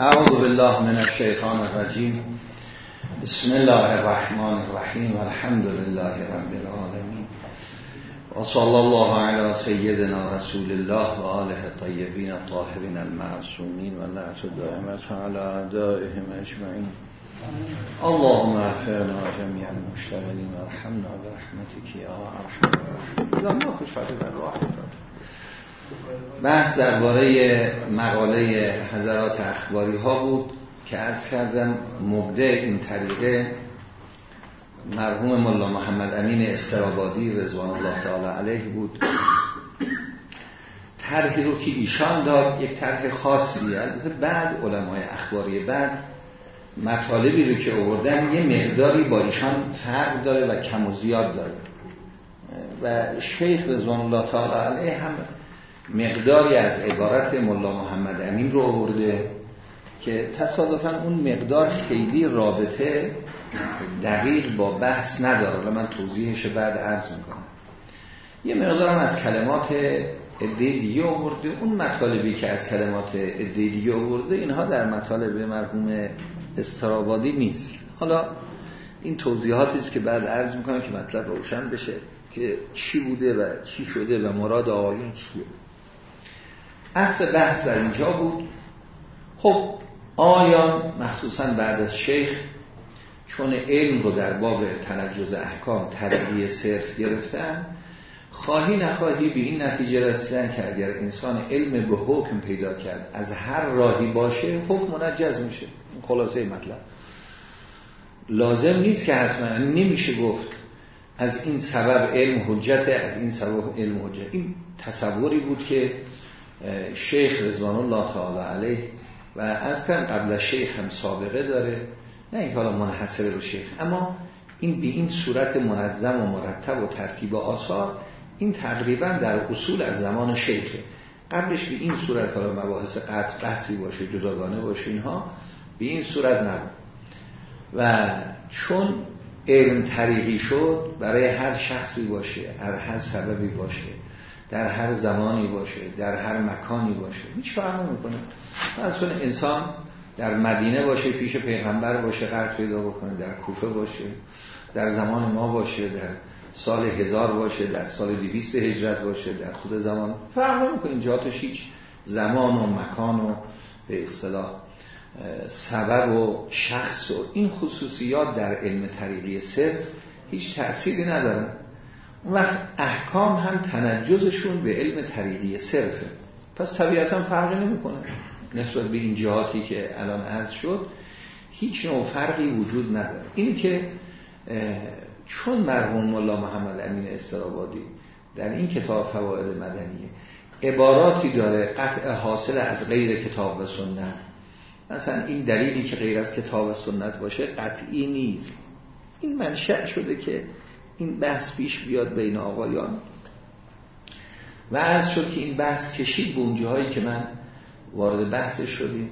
اعوذ بالله من الشیطان الرجیم بسم الله الرحمن الرحیم والحمد لله رب العالمین و صلی الله علی سیدنا رسول الله و آله الطیبین الطاهرین المعصومین و نعت دائمت علی اعدائهم اجمعین اللهم اغفرنا جميع المشتغلين. وارحمنا برحمتك یا ارحم الراحمین خوش بحث درباره مقاله حضرات اخباری ها بود که از کردم مبدع این طریقه مرحوم ملا محمد امین استرابادی رضوان الله تعالی علیه بود. طرحی رو که ایشان داد یک طرح خاصی البته بعد علمای اخباری بعد مطالبی رو که آوردن یه مقداری با ایشان فرق داره و کم و زیاد داره. و شیخ رضوان الله تعالی علیه هم مقداری از عبارت ملا محمد امین رو آورده که تصادفا اون مقدار خیلی رابطه دقیق با بحث نداره. و من توضیحش بعد عرض می‌کنم. یه مقدارم از کلمات عده دیگه آورده. اون مطالبی که از کلمات عده دیگه آورده اینها در مطالب مرحوم استرابادی نیست. حالا این توضیحاتی است که بعد عرض می‌کنم که مطلب روشن بشه که چی بوده و چی شده و مراد آقایون چیه. اصل بحث در اینجا بود. خب آیا مخصوصا بعد از شیخ چون علم رو در باب تنجز احکام تربیه صرف گرفتن خواهی نخواهی به این نتیجه رسیدن که اگر انسان علم به حکم پیدا کرد از هر راهی باشه حکم منجز میشه. خلاصه مطلب. لازم نیست که حتما نمیشه گفت از این سبب علم حجت از این سبب علم حجت. این تصوری بود که شیخ رضوان الله تعالی علیه و از کم قبل شیخ هم سابقه داره نه این حالا منحصر رو شیخ. اما این به این صورت منظم و مرتب و ترتیب آثار این تقریبا در اصول از زمان شیخه. قبلش به این صورت حالا مباحث قطع بحثی باشه جداگانه باشه اینها به این صورت نبود. و چون علم طریقی شد برای هر شخصی باشه هر هر سببی باشه در هر زمانی باشه در هر مکانی باشه هیچ فرق نمی‌کنه. مثلا انسان در مدینه باشه پیش پیغمبر باشه قرد پیدا بکنه در کوفه باشه در زمان ما باشه در سال هزار باشه در سال دویست هجرت باشه در خود زمان. فرق نمی‌کنه. جاتش هیچ زمان و مکان و به اصطلاح سبب و شخص و این خصوصیات در علم طریقی صرف هیچ تأثیری ندارن. اون وقت احکام هم تنجزشون به علم طریقی صرفه. پس طبیعتا فرقی نمی‌کنه. نسبت به این جهاتی که الان عرض شد هیچ نوع فرقی وجود نداره. این که چون مرحوم مولا محمد امین استرابادی در این کتاب فواید مدنیه عباراتی داره قطع حاصل از غیر کتاب و سنت. مثلا این دلیلی که غیر از کتاب و سنت باشه قطعی نیست. این منشأ شده که این بحث پیش بیاد بین آقایان. و از شد که این بحث کشید به اونجاهایی که من وارد بحث شدیم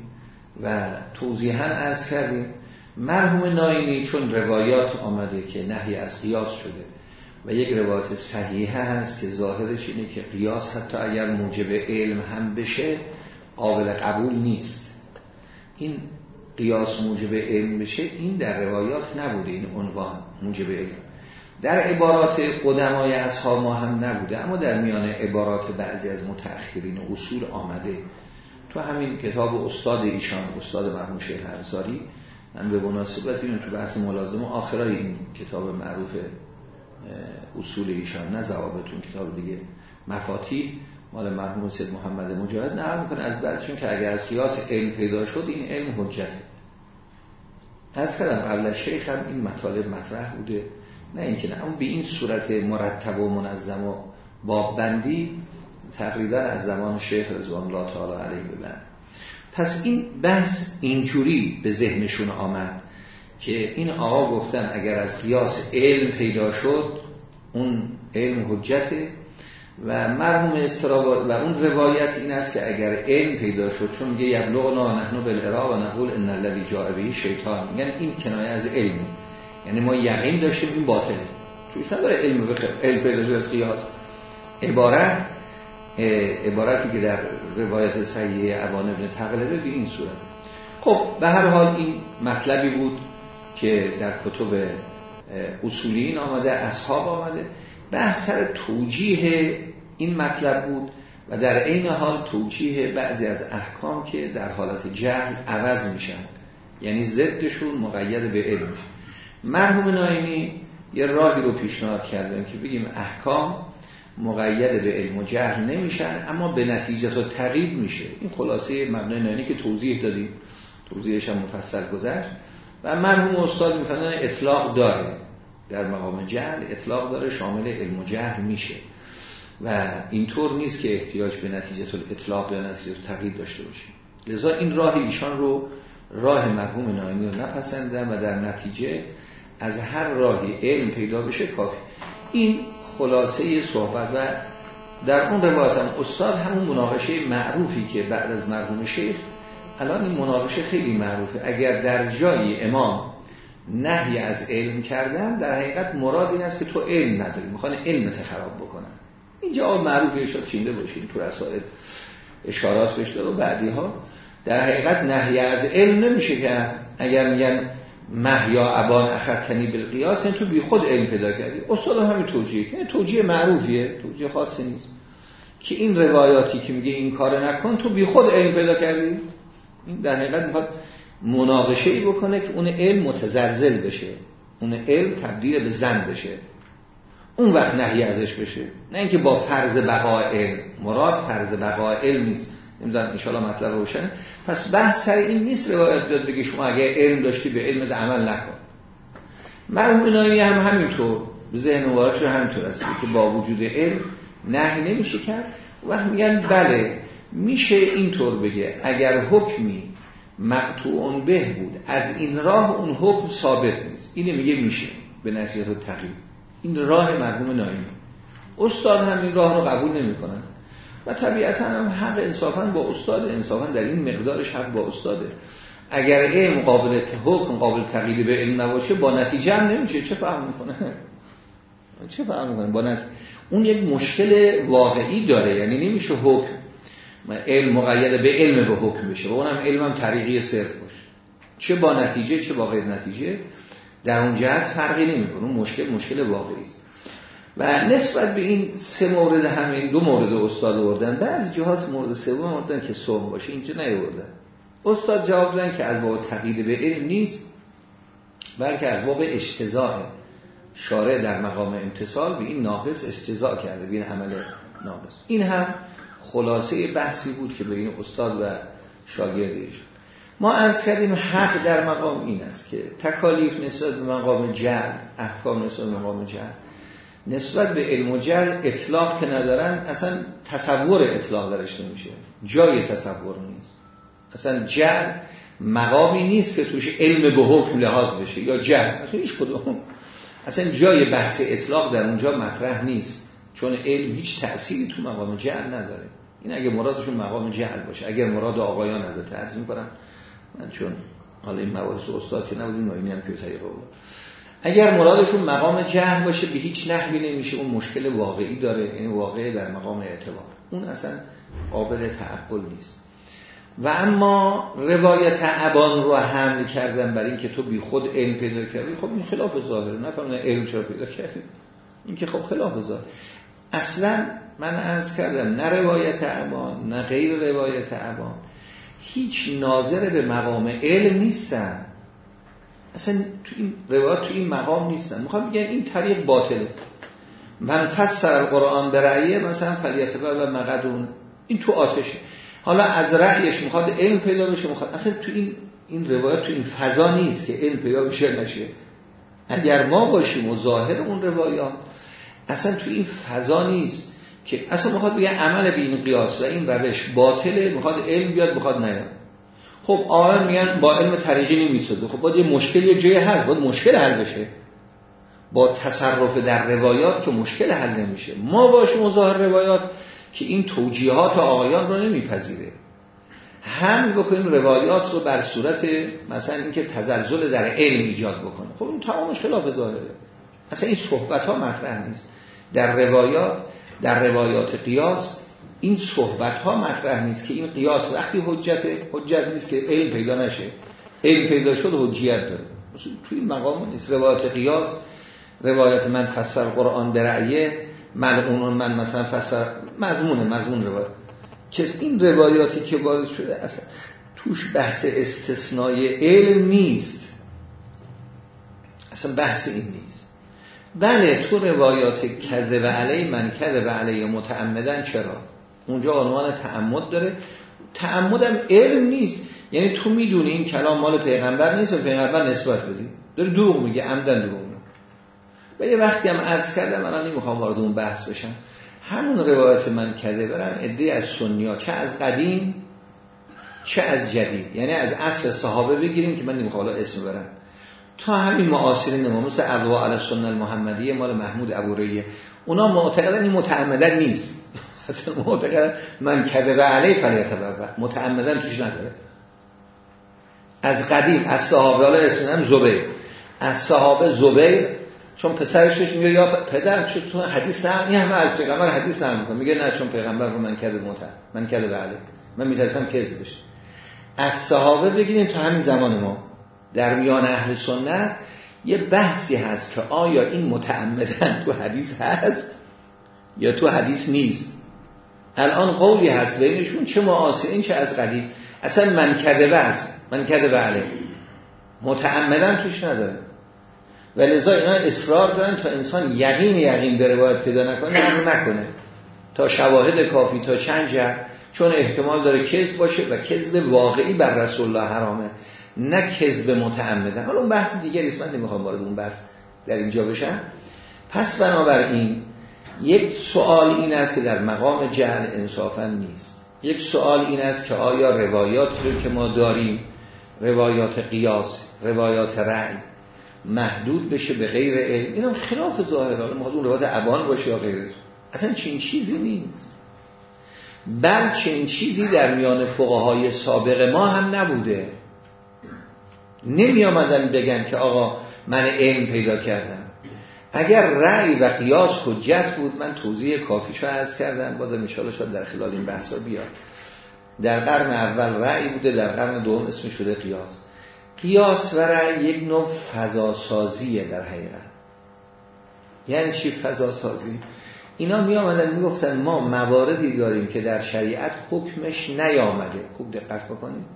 و توضیحا عرض کردیم. مرحوم ناینی چون روایات آمده که نهی از قیاس شده و یک روایت صحیحه هست که ظاهرش اینه که قیاس حتی اگر موجب علم هم بشه قابل قبول نیست. این قیاس موجب علم بشه این در روایات نبوده این عنوان موجب علم. در عبارات قدمای اصحاب ما هم نبوده اما در میان عبارات بعضی از متأخرین اصول آمده. تو همین کتاب استاد ایشان استاد مرحوم شیخ انصاری من به مناسبت اینو تو بحث ملازم آخرای این کتاب معروف اصول ایشان نه ضوابطون کتاب دیگه مفاتی مال مرحوم سید محمد مجاهد نقل می‌کنه از بعدشون که اگر از قیاس علم پیدا شد این علم حجته. از کردم قبل شیخ هم این مطالب مطرح بوده. نه اینکه نه اما به این صورت مرتب و منظم و بابندی تقریبا از زمان شیخ رضوان الله تعالی علیه به بعد. پس این بحث اینجوری به ذهنشون آمد که این آقا گفتن اگر از قیاس علم پیدا شد اون علم حجته و مرحوم استراباد و اون روایت این است که اگر علم پیدا شد چون میگه یبلغنا نحنو بالعراق و نقول ان الذی جاء به شیطان. میگن این کنایه از علم. یعنی ما یقین داشتیم این باطله توش نداره علم بخیر علم از قیاس. عبارت عبارتی که در روایت صحیح عوان ابن تقلبه به این صورت. خب به هر حال این مطلبی بود که در کتب اصولین آمده اصحاب آمده. بحث سر توجیه این مطلب بود و در عین حال توجیه بعضی از احکام که در حالت جهل عوض میشن. یعنی ضدشون مقید به علم. مرحوم ناینی یه راهی رو پیشنهاد کردن که بگیم احکام مقید به علم و جهل نمیشن اما به نتیجه تا تغییر میشه. این خلاصه مبنای ناینی که توضیح دادیم. توضیحش هم مفصل گذشت. و مرحوم استاد می‌فهمن اطلاق داره. در مقام جهل اطلاق داره شامل علم و جهل میشه. و اینطور نیست که احتیاج به نتیجه اطلاق یا نتیجه تغییر داشته باشیم. لذا این راه ایشان رو راه مرحوم ناینی رو نپسندن و در نتیجه از هر راهی علم پیدا بشه کافی. این خلاصه صحبت و در اون روایت هم استاد همون مناقشه معروفی که بعد از مرحوم شیخ الان این مناقشه خیلی معروفه. اگر در جای امام نهی از علم کردن در حقیقت مراد این است که تو علم نداری می‌خوان علم خراب بکنن. اینجا معروفی شد چینده باشین تو رسائل اشارات بهش و بعدی ها در حقیقت نهی از علم نمیشه که اگر میگن محیا ابان اخرتنی بالقیاس این تو بی خود علم پیدا کردی. اصلا همین توجیه که توجیه معروفیه توجیه خاصی نیست. که این روایاتی که میگه این کار نکن تو بی خود علم پیدا کردی. این در حقیقت می‌خواد مناقشه ای بکنه که اون علم متزلزل بشه. اون علم تبدیل به زن بشه. اون وقت نهی ازش بشه. نه اینکه با فرض بقای علم. مراد فرض بقای علم نیست. نمی‌دونم ان مطلب روشنه. پس بحث سر این نیست روایت داد بگی شما اگه علم داشتی به علم عمل نکن. مرحوم نایی هم همینطور ذهن مبارکش همینطور است. که با وجود علم نهی نمیشه کرد. وقت میگن بله میشه اینطور بگه. اگر حکمی مقطوع به بود از این راه اون حکم ثابت نیست. اینه میگه میشه به نصیحت و این راه مرحوم نایی استاد هم این راه رو قبول نمی‌کنن. و طبیعتا هم حق انصافا با استاد انصافا در این مقدارش حق با استاده. اگر علم قابل حکم قابل تغییر به علم نباشه با نتیجه هم نمیشه. چه فهم می‌کنه؟ چه فهم می‌کنه؟ با نتیجه. اون یک مشکل واقعی داره. یعنی نمیشه حکم. علم مقید به علم به حکم بشه. و اونم علمم طریقی صرف باشه. چه با نتیجه چه با غیر نتیجه در اون جهت فرقی نمی‌کنه. اون مشکل مشکل واقعی است. و نسبت به این سه مورد همین دو مورد استاد آوردن بعضی جهاز مورد سوم آوردن که صبح باشه اینجا نیاوردن. استاد جواب دادن که از باب تقیید به علم نیست بلکه از باب اجتزاء شارع در مقام امتصال به این ناقص اجتزاء کرده به این عمل ناقص. این هم خلاصه بحثی بود که بین استاد و شاگردش ما عرض کردیم حق در مقام این است که تکالیف نسبت به مقام جل احکام نسبت به مقام جل نسبت به علم و جل اطلاق که ندارن اصلا تصور اطلاق درش نمیشه. جای تصور نیست. اصلا جل مقامی نیست که توش علم به حکم لحاظ بشه یا جل اصلا هیچ کدوم. اصلا جای بحث اطلاق در اونجا مطرح نیست. چون علم هیچ تأثیری تو مقام جل نداره. این اگه مرادشون مقام جهل باشه. اگر مراد آقایان البته عرض می‌کنم. من چون حالا این مباحث استاد که نبودیم اینی هم که طریقه بود. اگر مرادشون مقام جهل باشه به هیچ نحوی نمیشه اون مشکل واقعی داره این یعنی واقعی در مقام اعتبار. اون اصلا قابل تعقل نیست. و اما روایت عبان رو حمل کردن برای اینکه تو بی خود علم پیدا کردی خب این خلاف ظاهره. نفهمیدن علم چرا پیدا کردی؟ این که خب خلاف ظاهر. اصلا من عرض کردم نه روایت عبان نه غیر روایت عبان هیچ ناظر به مقام علم نیستن. اصلا تو این روایات تو این مقام نیستن. می‌خوام بگن این طریق باطله. من فسر القرآن به رأیه مثلا فلیت و مقدون. این تو آتشه. حالا از رأیش می‌خواد علم پیدا بشه می‌خواد. اصلا تو این این روایت تو این فضا نیست که علم پیدا بشه نشه. اگر ما باشیم و ظاهر اون روایات اصلا تو این فضا نیست که اصلا می‌خواد بگه عمل به این قیاس و این روش باطله می‌خواد علم بیاد می‌خواد نیاد. خب آن میگن با علم طریقی نمی‌سازه. خب باید یه مشکل یه جای هست باید مشکل حل بشه. با تصرف در روایات که مشکل حل نمیشه. ما باشیم ظاهر روایات که این توجیهات آقایان رو نمیپذیره. هم بکنیم روایات رو بر صورت مثلا اینکه تزلزل در علم ایجاد بکنه. خب این تمامش خلاف ظاهره. اصلا این صحبت ها مطرح نیست. در روایات در روایات قیاس این صحبت ها مطرح نیست که این قیاس وقتی حجت حجت نیست که علم پیدا نشه. علم پیدا شد حجیت داره. توی این مقام نیست. روایت قیاس روایت من فسر قرآن به رأیه اون من مثلا فسر مضمون مضمون روایت. که این روایاتی که وارد شده اصلا توش بحث استثنای علم نیست. اصلا بحث این نیست. بله تو روایات کذب علی من کذب علی متعمدن چرا؟ اونجا عنوان تعمد داره. تعمدم علم نیست. یعنی تو می‌دونی این کلام مال پیغمبر نیست و پیغمبر نسبت بدی. داره دروغ میگه عمدن دروغ میگه. و یه وقتی هم عرض کردم من نمی‌خوام وارد اون بحث بشم. همون روایت من کده برم ادهی از سنیا چه از قدیم چه از جدید. یعنی از اصل صحابه بگیریم که من نمی‌خوام اسم برم تا همین معاصرین ما مثل ادوا علی سنن المحمدیه مال محمود ابوریه اونا معتقدن این متعمدن نیست. اصلا معتقدن من کده و علی فلیت متعمدن توش نداره. از قدیم از صحابه حالا اسمم زبیر. از صحابه زبیر چون پسرش بهش میگه یا پدر چون تو حدیث نه این همه از پیغمبر حدیث نه می‌کنه. میگه نه چون پیغمبر رو من کرده متعم من کرده بله من میترسم کذب بشه. از صحابه بگیریم تو همین زمان ما. در میان اهل سنت یه بحثی هست که آیا این متعمدن تو حدیث هست یا تو حدیث نیست؟ الان قولی هست بینشون چه معاصرین چه از قدیم. اصلا من کده است من کده بله متعمدن توش نداره. و لذا اینا اصرار دارن تا انسان یقین یقین به روایت پیدا نکنه نه نکنه. تا شواهد کافی تا چند جر چون احتمال داره کذب باشه و کذب واقعی بر رسول الله حرامه نه کذب متعمدن حالا اون بحث دیگه نیست من نمی‌خوام وارد اون بحث در اینجا بشم. پس بنابراین یک سوال این است که در مقام جهل انصافا نیست. یک سوال این است که آیا روایات رو که ما داریم روایات قیاس روایات رعی محدود بشه به غیر علم؟ این هم خلاف ظاهر حالا اون روایت ابان باشه یا غیره اصلا چین چیزی نیست. بل چین چیزی در میان فقهای سابق ما هم نبوده. نمی آمدن بگن که آقا من علم پیدا کردم. اگر رأی و قیاس حجت بود من توضیح کافیشو عرض کردم. بازم انشاءالله شاید در خلال این بحثا بیاد. در قرن اول رأی بوده در قرن دوم اسم شده قیاس. قیاس و رأی یک نوع فضاسازیه در حقیقت. یعنی چی فضاسازی؟ اینا می آمدن می گفتن ما مواردی داریم که در شریعت حکمش نیامده. خوب دقت بکنیم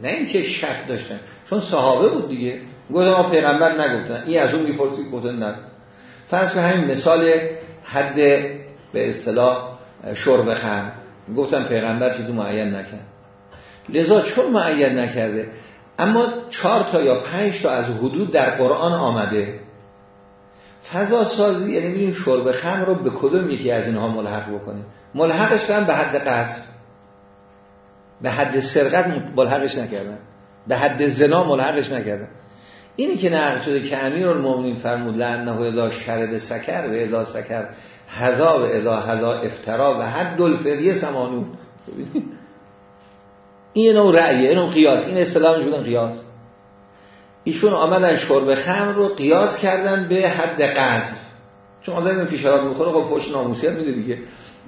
نه اینکه شک داشتن. چون صحابه بود دیگه. گفتن ما پیغمبر نگفتن این از اون می‌پرسید گفتن نه. فرض همین مثال حد به اصطلاح شرب خم. گفتن پیغمبر چیزی معین نکرد. لذا چون معین نکرده؟ اما چهار تا یا پنج تا از حدود در قرآن آمده. فضا سازی یعنی می‌دونیم شرب خم رو به کدوم یکی از اینها ملحق بکنیم؟ ملحقش کردن به حد قصد. به حد سرقت ملحقش نکردن. به حد زنا ملحقش نکردن. اینی که نقل شده که امیر المومنین فرمود لعنه اذا شرب سکر و اذا سکر هذا و اذا هذا افترا و حد الفریه سمانون. این نوع رأیه این نوع قیاس. این اصطلاح بودن قیاس. ایشون آمدن شرب خمر رو قیاس کردن به حد قصد چون آدم که شراب می‌خوره خب فوش ناموسیت میده دیگه.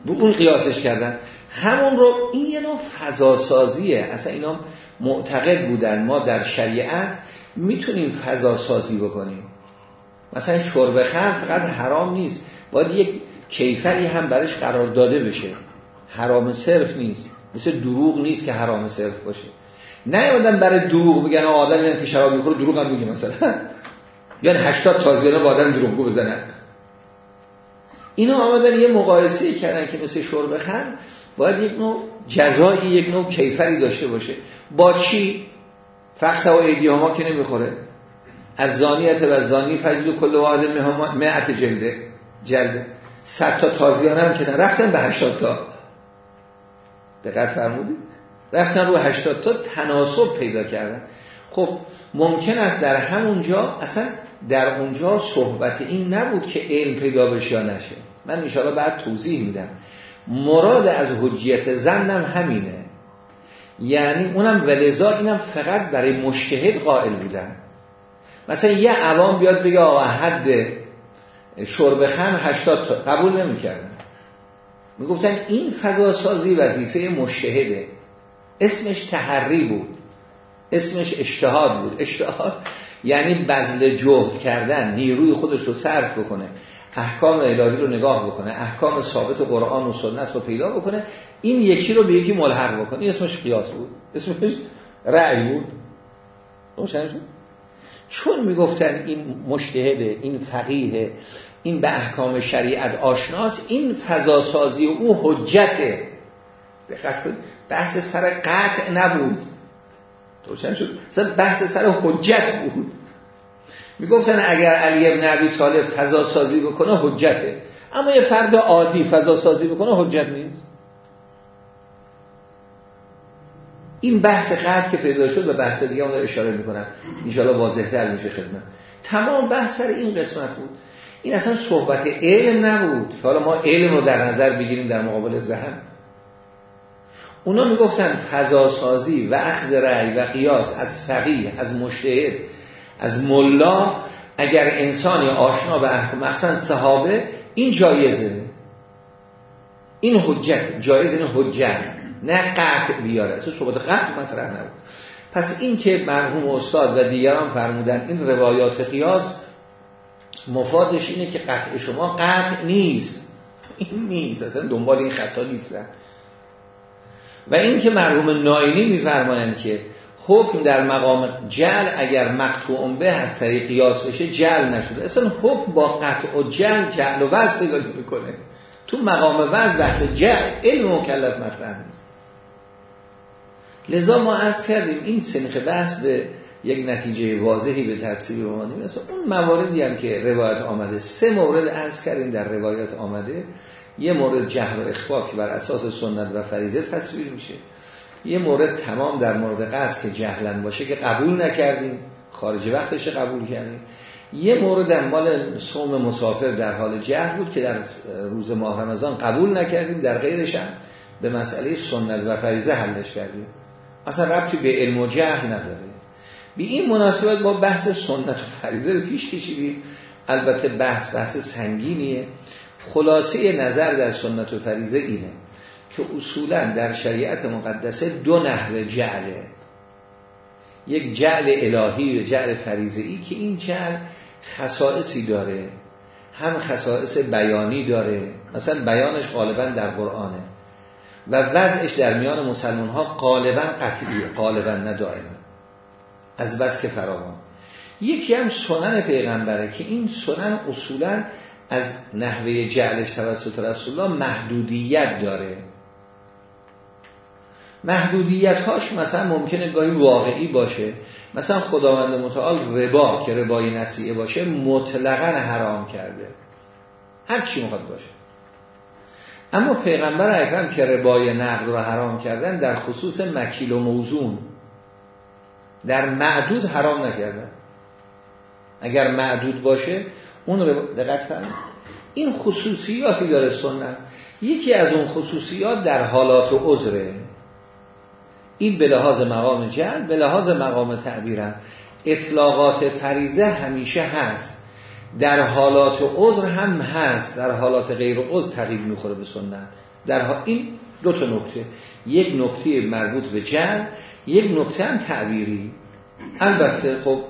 به اون قیاسش کردن. همون رو این یه نوع فضاسازیه. اصلا اینا معتقد بودن. ما در شریعت می‌تونیم فضاسازی بکنیم. مثلا شرب خمر فقط حرام نیست. باید یک کیفری هم برش قرار داده بشه. حرام صرف نیست. مثل دروغ نیست که حرام صرف باشه. نه برای دروغ بگن آدم که شراب می‌خوره دروغ هم میگه مثلا. یعنی 80 تازیانه با آدم دروغگو بزنن. اینا آمدن یه مقایسه کردن که مثل شرب خم باید یک نوع جزایی یک نوع کیفری داشته باشه. با چی؟ فقط و ایدی ما که نمی‌خوره. از زانیت و زانی فجد کل واحد معت جلده. جلده. صد تا تازیانه هم که رفتن به 80 تا. دقت فرمودید رفتن رو 80 تا تناسب پیدا کردن. خب ممکن است در همونجا اصلا در اونجا صحبت این نبود که علم پیدا بشه یا نشه. من انشاءالله بعد توضیح میدم. مراد از حجیت زنم همینه. یعنی اونم ولذا اینم فقط برای مشتهد قائل بودن. مثلا یه عوام بیاد بگه آقا حد شرب خم 80 تا قبول نمی‌کردن. می‌گفتن این فضا سازی وظیفه مشهده اسمش تحری بود. اسمش اجتهاد بود. اجتهاد یعنی بذل جهد کردن نیروی خودش رو صرف بکنه احکام الهی رو نگاه بکنه احکام ثابت قرآن و سنت رو پیدا بکنه این یکی رو به یکی ملحق بکنه این اسمش قیاس بود. اسمش رأی بود. چون می‌گفتن این مشتهده این فقیه این به احکام شریعت آشناس این فضاسازی او حجته بحث سر قطع نبود. روشن شد؟ بحث سر حجت بود. می‌گفتن اگر علی ابن ابی طالب فضا سازی بکنه حجته. اما یه فرد عادی فضا سازی بکنه حجت نیست. این بحث قطع که پیدا شد و بحث دیگه اون اشاره می‌کنم. ان واضحتر میشه خدمت. تمام بحث سر این قسمت بود. این اصلا صحبت علم نبود. حالا ما علم رو در نظر بگیریم در مقابل ذهن. اونا می‌گفتن فضا سازی و اخذ رأی و قیاس از فقیه از مشتهد از ملا اگر انسانی آشنا به احکام مخصوصا صحابه این جایزه. این حجت جایز این حجت. نه قطع بیاره. اصلا صحبت قطع مطرح نبود. پس این که مرحوم استاد و دیگران فرمودن این روایات قیاس مفادش اینه که قطع شما قطع نیست. این نیست. اصلا دنبال این خطا نیستن. و این که مرحوم ناینی میفرمایند که حکم در مقام جل اگر مقطوع به از طریق قیاس بشه جل نشده. اصلا حکم با قطع و جل جل و وز پیدا می‌کنه. تو مقام وز بحث جل علم مکلف مطرح نیست. لذا ما عرض کردیم این سنخ بحث به یک نتیجه واضحی به تصویر رومانی مثلا اون مواردی هم که روایت آمده سه مورد عرض کردیم در روایت آمده. یه مورد جهر و اخفا که بر اساس سنت و فریزه تصویر میشه. یه مورد تمام در مورد قصد که جهلن باشه که قبول نکردیم. خارج وقتش قبول کردیم. یه مورد مال صوم مسافر در حال جهل بود که در روز ماه رمضان قبول نکردیم. در غیرش هم به مسئله سنت و فریزه حلش کردیم. اصلا ربطی به علم و جهل نداره. به این مناسبت با بحث سنت و فریزه رو پیش کشیدیم. البته بحث بحث سنگینیه. خلاصه نظر در سنت و فریزه اینه که اصولا در شریعت مقدسه دو نحو جعله. یک جعل الهی و جعل فریزه ای که این جعل خصائصی داره. هم خصائص بیانی داره. مثلا بیانش غالبا در قرآنه. و وضعش در میان مسلمان ها غالبا قطعیه غالبا نه از بس که فراوان. یکی هم سنن پیغمبره که این سنن اصولا از نحوه جعلش توسط رسول الله محدودیت داره. محدودیت هاش مثلا ممکنه گاهی واقعی باشه. مثلا خداوند متعال ربا که ربای نصیعه باشه مطلقا حرام کرده. هر چی می‌خواد باشه. اما پیغمبر اکرم که ربای نقد رو حرام کردن در خصوص مکیل و موزون در معدود حرام نکردن. اگر معدود باشه اون رو دقت فرمایید. این خصوصیاتی داره سنت. یکی از اون خصوصیات در حالات عذره. این به لحاظ مقام جل به لحاظ مقام تعبیرم. اطلاقات فریزه همیشه هست. در حالات عذر هم هست در حالات غیر عذر تغییر می‌خوره به سنت. در این دو تا نکته. یک نکته مربوط به جل یک نکته هم تعبیری. البته خب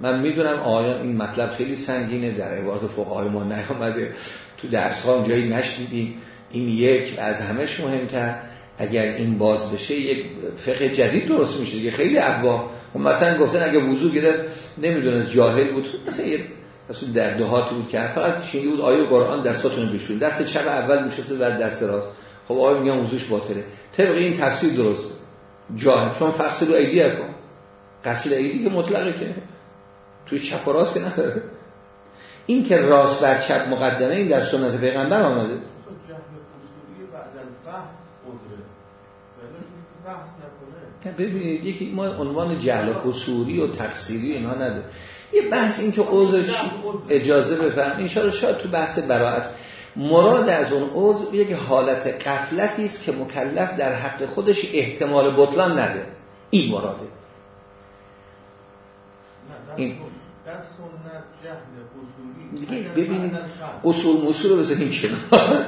من می‌دونم آیا این مطلب خیلی سنگینه در عبارت فقهای ما نیامده. تو درس ها جایی نشنیدیم. این یک از همش مهمتر. اگر این باز بشه یک فقه جدید درست میشه. دیگه خیلی ابوا خب مثلا گفتن اگه وضو گرفت نمی‌دونه جاهل بود. مثلا یه مثلا در دهات بود که فقط شینی بود آیه قرآن دستاتون بشون دست چپ اول میشه و دست راست. خب آیه میگن وضوش باطله. طبق این تفسیر درست جاهل. چون فصل رو ایدی کن قصد ایدی که مطلقه که. توی چپ و راست که نداره. این که راست بر چپ مقدمه این در سنت پیغمبر آمده. ببینید یکی ما عنوان جهل قصوری و تقصیری اینها نداره یه بحث این که عذر اجازه بفهم این شاید تو بحث براعت. مراد از اون عذر یک حالت قفلتی است که مکلف در حق خودش احتمال بطلان نده. این مراده. این. ببینید اصول مصول رو بذاریم کنار.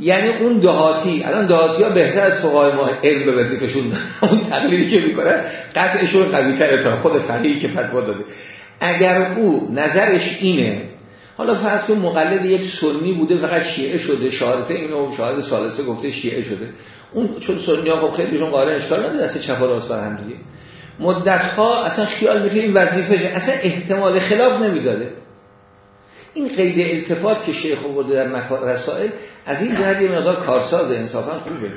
یعنی اون دهاتی الان دهاتی ها بهتر از فقهای ما علم به وظیفشون اون تقلیدی که می‌کنن قطعشون قوی تره تا خود فقیهی که فتوا داده. اگر او نظرش اینه حالا فرض کن مقلد یک سنی بوده فقط شیعه شده شهادت اینو شاهد سالسه گفته شیعه شده. اون چون سنی ها خب خیلیشون قاره اشکال نداره دست چپ و راست بر هم دیگه. مدت ها اصلا خیال می‌کنه این وظیفه اصلا احتمال خلاف نمی‌داده. این قید التفات که شیخ آورده در رسائل از این جهت یه مقدار کارساز انصافا خوبه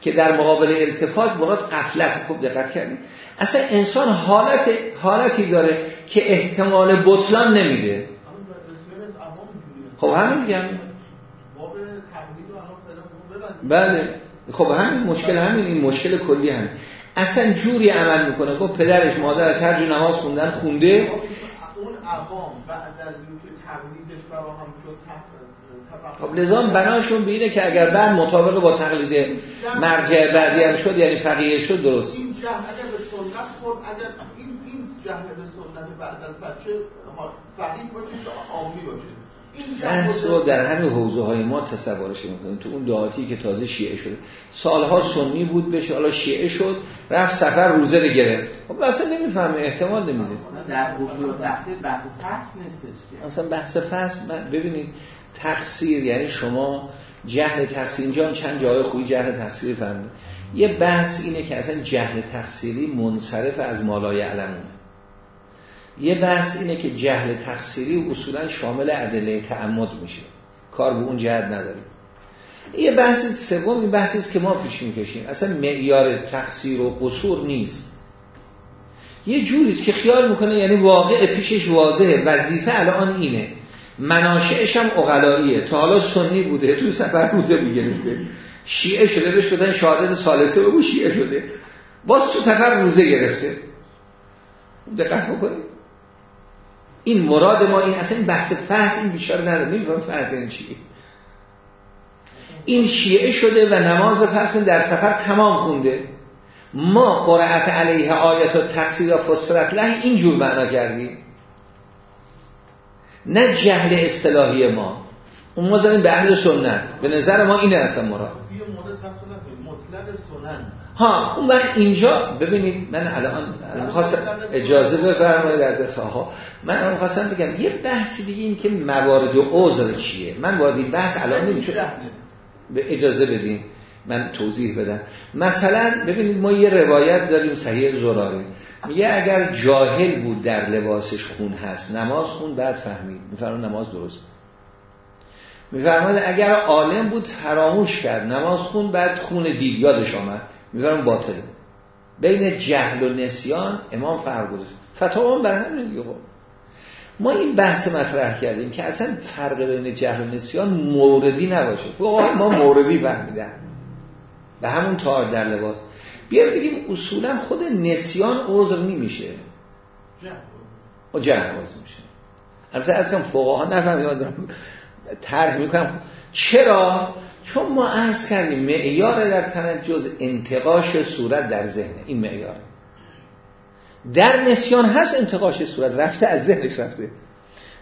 که در مقابل التفات مراد قفلت خوب دقت کردیم. اصلا انسان حالت حالتی داره که احتمال بطلان نمیده. خب همین میگم بله. خب همین مشکل همین این مشکل کلی هم اصلا جوری عمل می‌کنه. خب پدرش مادرش هر جو نماز خوندن خونده. اون عوام بعد از اینکه تقلیدش شد خب نظام بناشون به اینه که اگر بعد مطابق با تقلید مرجع بعدی هم شد یعنی فقیه شد درست. این جهل اگر به سنت خورد اگر این این جهل به سنت بعد از بچه فقیه باشه عامی باشه. بحث رو در همین حوزه های ما تصورش می‌کنیم. تو اون دعاتی که تازه شیعه شده. سالها سنی بود بشه حالا شیعه شد رفت سفر روزه رو گرفت. خب اصلا نمی‌فهمه احتمال نمیده. در اصول تفسیر بحث فصل نیستش اصلا بحث فصل ببینید تقصیر یعنی شما جهل تقصیر. اینجا چند جای خوبی جهل تقصیری فهمید یه بحث اینه که اصلا جهل تقصیری منصرف از مالای علمونه. یه بحث اینه که جهل تقصیری اصولا شامل ادله تعمد میشه. کار به اون جهت نداره. یه بحث سوم این بحثی است که ما پیش می‌کشیم. اصلا معیار تقصیر و قصور نیست. یه جوریست که خیال می‌کنه یعنی واقع پیشش واضحه. وظیفه الان اینه. مناشعش هم اقلاییه. تا حالا سنی بوده تو سفر روزه می‌گرفته. شیعه شده بهش بدن شهادت سالسه بگو شیعه شده. باز تو سفر روزه گرفته. دقت بکنید این مراد ما این اصلا بحث فحص این بیشتر نداره. نمیفهم فحص این چی. این شیعه شده و نماز فرض در سفر تمام خونده. ما قرعت علیه آیت و تقصیر و فسرت له اینجور معنا کردیم. نه جهل اصطلاحی ما. اون ما زنیم به اهل سنت. به نظر ما اینه اصلا مراد. ها اون وقت اینجا ببینید من الان خواستم اجازه بفرمایید از ها من الان خواستم بگم یه بحثی دیگه این که موارد و عذر چیه. من وارد این بحث الان نمی‌تونم به اجازه بدین. من توضیح بدم. مثلا ببینید ما یه روایت داریم صحیح زراره. میگه اگر جاهل بود در لباسش خون هست نماز خون بعد فهمید. میفرمان نماز درست. میفرماد اگر عالم بود فراموش کرد. نماز خون بعد خون دید. یادش آمد. میفرمان باطله بین جهل و نسیان امام فرق گذاشت. فتاوان بر همین دیگه خب. ما این بحث مطرح کردیم که اصلا فرق بین جهل و نسیان موردی نباشه. ما موردی فهمیدن. به همون تار در لباس. بیا بگیم اصولا خود نسیان عذر نمیشه. و جهل عذر میشه. البته اصلا فقها نفهمیدن دارم طرح می‌کنم. چرا؟ چون ما عرض کردیم معیار در تنجز انتقاش صورت در ذهن. این معیار. در نسیان هست انتقاش صورت. رفته از ذهنش رفته.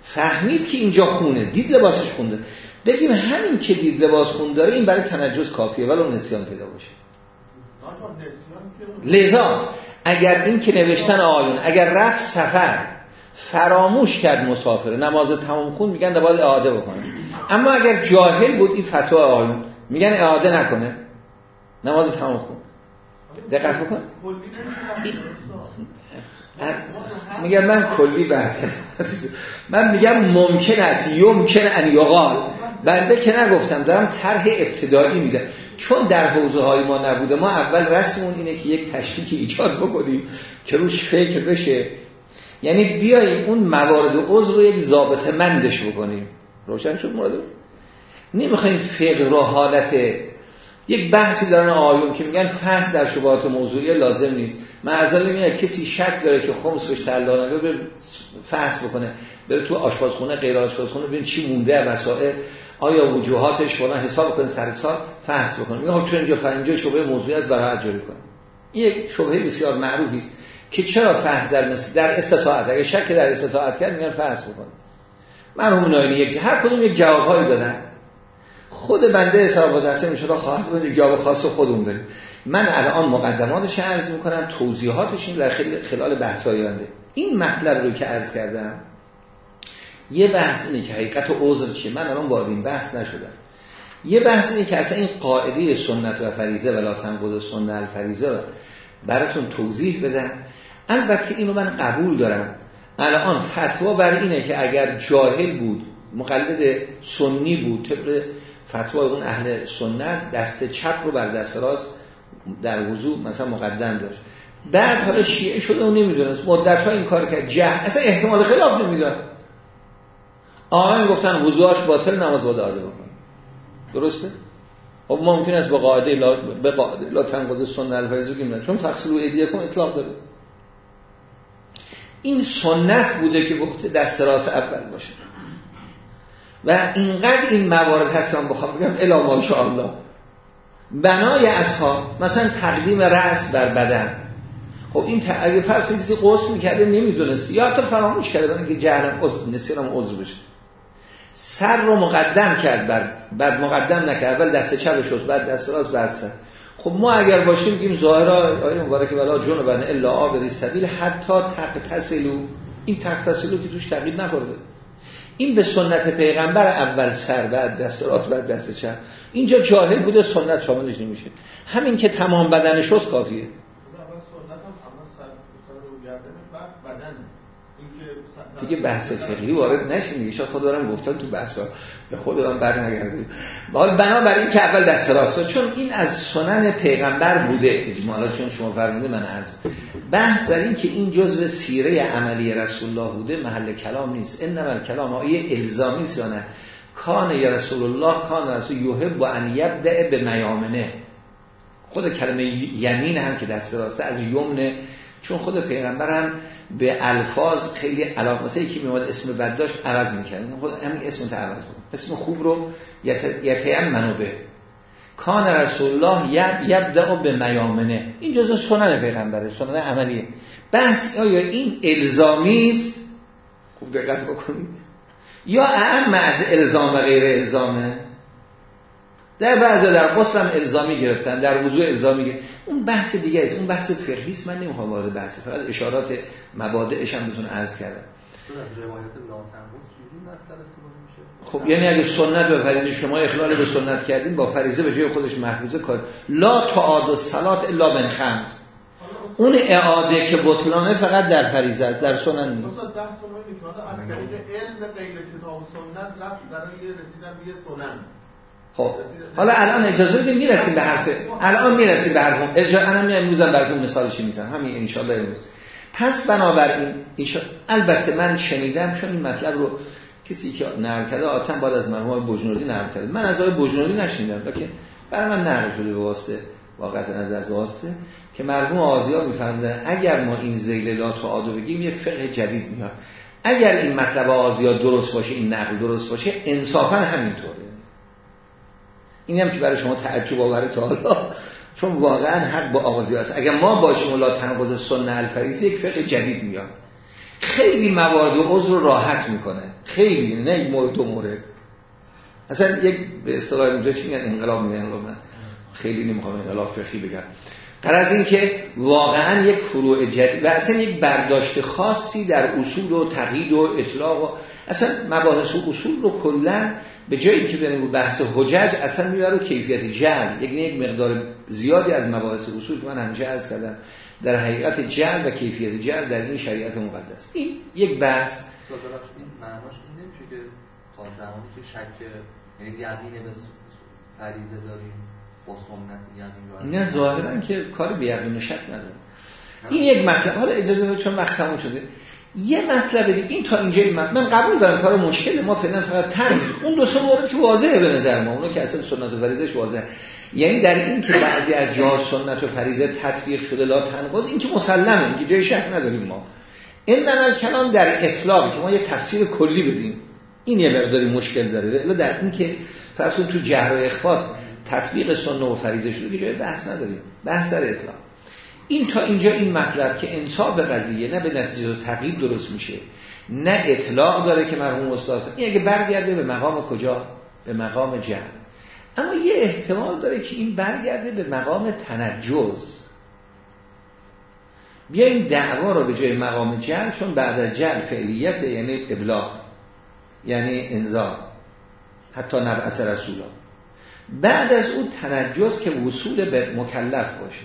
فهمید که اینجا خونه. دید لباسش خونده. بگیم همین که دید لباس خون داره این برای تنجز کافیه ولی نسیان پیدا باشه لذا اگر این که نوشتن آیون اگر رفت سفر فراموش کرد مسافر نماز تمام خون میگن باید اعاده بکنه. اما اگر جاهل بود این فتوا آیون میگن اعاده نکنه. نماز تمام خون. دقت بکن. میگم من کلی بحث من میگم ممکن است یمکن ان یقال. بنده که نگفتم دارم طرح ابتدایی میدم. چون در حوزه های ما نبوده ما اول رسمون اینه که یک تشکیک ایجاد بکنیم که روش فکر بشه. یعنی بیاییم اون موارد عضو رو یک ضابط مندش بکنیم. روشن شد مورد نمی‌خوایم فقه رو حالت یک بحثی دارن آیون که میگن فحص در شبهات موضوعی لازم نیست. معذرت میگه کسی شک داره که خمس بهش تعلا نگه بره فحص بکنه بره تو آشپزخونه غیر آشپزخونه ببین چی مونده مسائل آیا وجوهاتش فلان حساب کنه سر سال فحص بکنه. میگه خب چون اینجا اینجا شبهه موضوعی است برای اجاری کنه. این یک شبهه بسیار معروفی است که چرا فحص در مثل در استطاعت اگه شک در استطاعت کرد میگن فحص بکن مرحوم ناینی یک هر کدوم یک جوابهایی دادن. خود بنده حساب درسه میشه خواهد بود جواب خاص خودمون بریم من الان مقدماتش عرض می‌کنم توضیحاتش این در خلال بحث آینده. این مطلب رو که عرض کردم یه بحث اینه که حقیقت عذر چیه. من الان وارد این بحث نشدم. یه بحث اینه که اصلا این قاعده سنت و فریزه ولا تنقض سنت الفریزه براتون توضیح بدم. البته اینو من قبول دارم. الان فتوا بر اینه که اگر جاهل بود مقلد سنی بود طبق فتوا اون اهل سنت دست چپ رو بر دست راست در وضوع مثلا مقدم داشت. بعد حالا شیعه شده و نمی‌دونست. مدت ها این کار کرد. جه اصلا احتمال خلاف نمی‌داد. آقایان گفتن وضوعاش باطل نماز باید آده بکن درسته؟ خب ممکن است با قاعده لا, به قاعده لا تنقض سنت الفریضه چون فصل و ایدیه کن اطلاق داره. این سنت بوده که گفته دست راست اول باشه. و اینقدر این موارد هست بخوام بگم الا ماشاءالله بنای اصحاب مثلا تقدیم رأس بر بدن. خب این اگه فرض کسی قصد می‌کرده نمی‌دونست یا حتی فراموش کرده که جهنم عضو نسیانم عضو بشه. سر رو مقدم کرد بر بعد مقدم نکرد. اول دست چپش شد بعد دست راست بعد سر. خب ما اگر باشیم بگیم ظاهرا آیه مبارک ولا جنبن الا آبری سبیل حتی تقتسلو این تقتسلو که توش تقیید نخورده. این به سنت پیغمبر اول سر بعد دست راست بعد دست چپ. اینجا جاهل بوده سنت شاملش نمیشه. همین که تمام بدن شست کافیه. دیگه بحث فقهی وارد نشین دیگه شاید خود دارم گفتن تو بحثا. به خود دارم برنگردیم حال بنابراین که اول دست راست. چون این از سنن پیغمبر بوده اجمالا. چون شما فرموده من از بحث در این که این جزء سیره عملی رسول الله بوده محل کلام نیست. این نمال کلام آیه الزامی است یا نه؟ کان یا رسول الله کان رسول یوهب و ان یبدع به میامنه خود کلمه یمین هم که دست راسته از یمنه چون خود پیغمبر هم به الفاظ خیلی علاقه مثلا یکی میومد اسم بد داشت عوض می‌کرد. خود همین اسم تا عوض بود اسم خوب رو یتیم منو به. کان رسول الله یبدع به میامنه. این جزء سنن پیغمبره سنن عملیه. بحث آیا این الزامی است؟ خوب دقت بکنید. یا اهم از الزام و غیر الزامه؟ در بعضی در غسل هم الزامی گرفتن در وضوع الزامی گرفتن. اون بحث دیگه است اون بحث فقهی من نمی‌خوام وارد بحث فقط اشارات مبادئش هم بتون عرض کردم. خب یعنی اگه سنت و فریضه شما اخلال به سنت کردین با فریضه به جای خودش محفوظه کار. لا تعاد و صلات الا من خمس. اون اعاده که بطلانه فقط در فریضه است در سنن نیست. بحث از علم غیر کتاب سنت رفت برای رسیدن به سنن. خب. حالا الان اجازه بدیم می‌رسیم به حرف الان می‌رسیم به حرف اجازه الان امروزم براتون مثالش می‌زنم. همین ان شاء الله امروز. پس بنابراین البته من شنیدم چون این مطلب رو کسی که نقل کرده آتن بعد از مرحوم بوجنوردی نقل کرده. من از آقای بوجنوردی نشنیدم. که برای من نقل شده به واقعا از از واسطه که مرحوم آزیار میفرمودن اگر ما این زیل لا تو آدو بگیم یک فقه جدید میاد. اگر این مطلب آزیار درست باشه این نقل درست باشه انصافا همینطوره. این هم که برای شما تعجب آوره تا حالا. چون واقعا حق با آغازی است اگر ما باشیم لا تنقض سنن الفریضه یک فقه جدید میاد. خیلی موارد و عذر راحت می‌کنه. خیلی نه یک مورد و مورد. اصلا یک به اصطلاح اینجا چی میگن؟ انقلاب میگن خیلی نمی‌خوام انقلاب فقهی بگم. از این که واقعا یک فروع جدید و اصلا یک برداشت خاصی در اصول و تقیید و اطلاق و اصلا مباحث و اصول رو کلا به جایی که بریم بحث حجج اصلا می‌بره کیفیت جل یعنی یک مقدار زیادی از مباحث اصول که من همیشه عرض کردم در حقیقت جل و کیفیت جل در این شریعت مقدس. این یک بحث. این که شک یعنی یقین به فریضه داریم با سنت نه ظاهرا که کار به یقین شک نداره. این یک مطلب. حالا اجازه بدید چون وقت تموم شده. یه مطلب دیگه. این تا اینجا من, من قبول دارم کار مشکل ما فعلا فقط تنگ اون دو سه مورد که واضحه به نظر ما. اونو که اصلا سنت و فریضهش واضحه. یعنی در این که بعضی از جا سنت و فریضه تطبیق شده لا تنقض این که مسلمه. این که جای شک نداریم ما. این در کلام در اطلاق که ما یه تفسیر کلی بدیم. این یه مقداری مشکل داره. در این که فرض تو جهر و اخفاء تطبیق سنت و فریضه شده که جای بحث نداریم. بحث در اطلاق. این تا اینجا این مطلب که انصاف قضیه نه به نتیجه تقریب درست میشه نه اطلاق داره که مرحوم استاد این اگه برگرده به مقام کجا؟ به مقام جمع. اما یه احتمال داره که این برگرده به مقام تنجز. بیایم دعوا رو به جای مقام جمع چون بعد از جمع فعلیت یعنی ابلاغ یعنی انذار حتی نبعث رسولا. بعد از اون تنجز که وصول به مکلف باشه.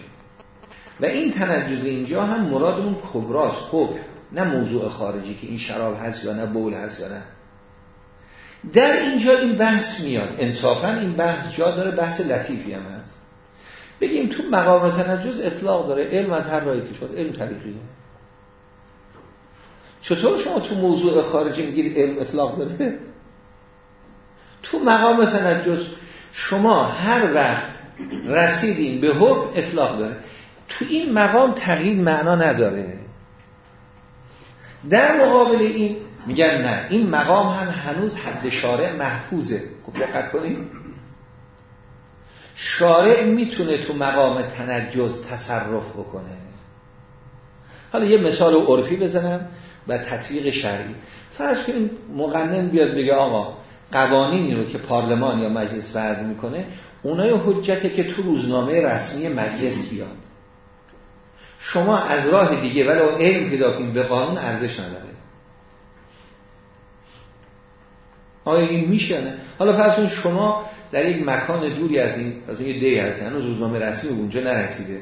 و این تنجز اینجا هم مراد اون کبراست حکم نه موضوع خارجی که این شراب هست یا نه بول هست یا نه. در اینجا این بحث میاد. انصافا این بحث جا داره بحث لطیفی هم هست. بگیم تو مقام تنجز اطلاق داره. علم از هر رایی که شد علم طریقیه چطور شما تو موضوع خارجی می‌گیرید علم اطلاق داره؟ تو مقام تنجز شما هر وقت رسیدین به حکم اطلاق داره. تو این مقام تغییر معنا نداره. در مقابل این میگن نه این مقام هم هنوز حد شارع محفوظه. خوب دقت کنید. شارع می‌تونه تو مقام تنجز تصرف بکنه. حالا یه مثال عرفی بزنم و تطبیق شرعی. فرض کنیم مقنن بیاد بگه آقا قوانینی رو که پارلمان یا مجلس وضع می‌کنه اونای حجته که تو روزنامه رسمی مجلس بیاد شما از راه دیگه ولو علم پیدا کنید به قانون ارزش نداره. آیا این میشه حالا فرض شما در یک مکان دوری از این از یه دی هست هنوز روزنامه رسمی اونجا نرسیده.